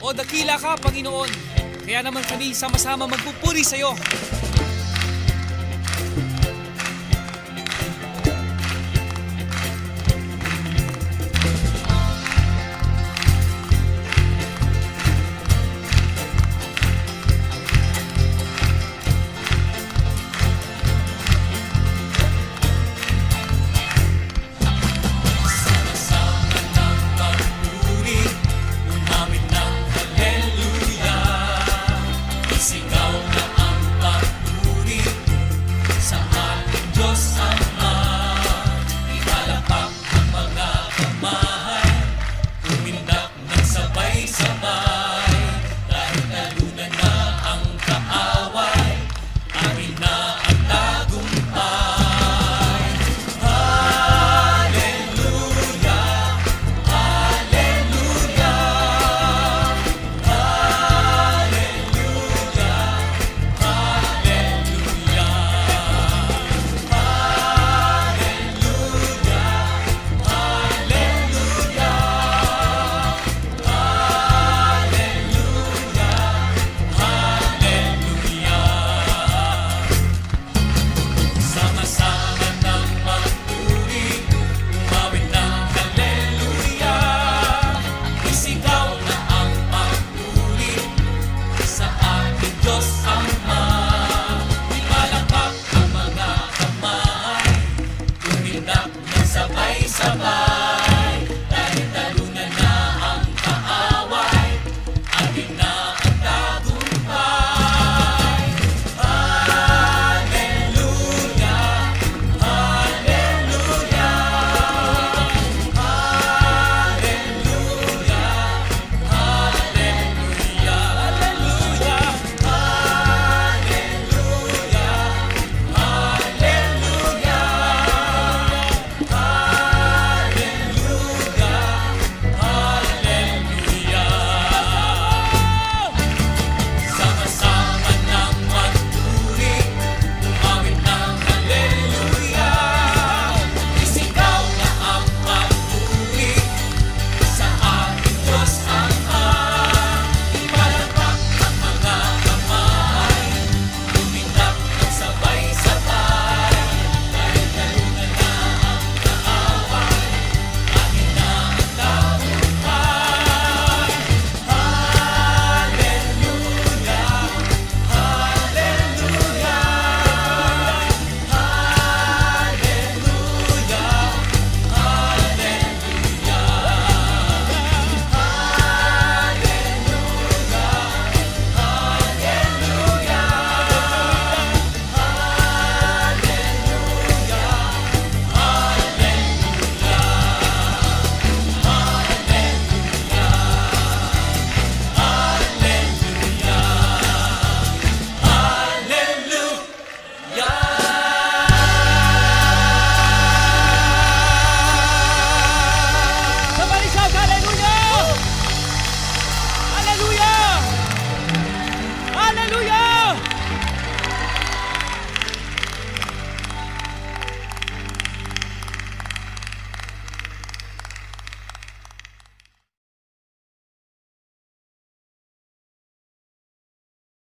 O dakila ka, Panginoon. Kaya naman kami sama-sama magpupuri sa iyo.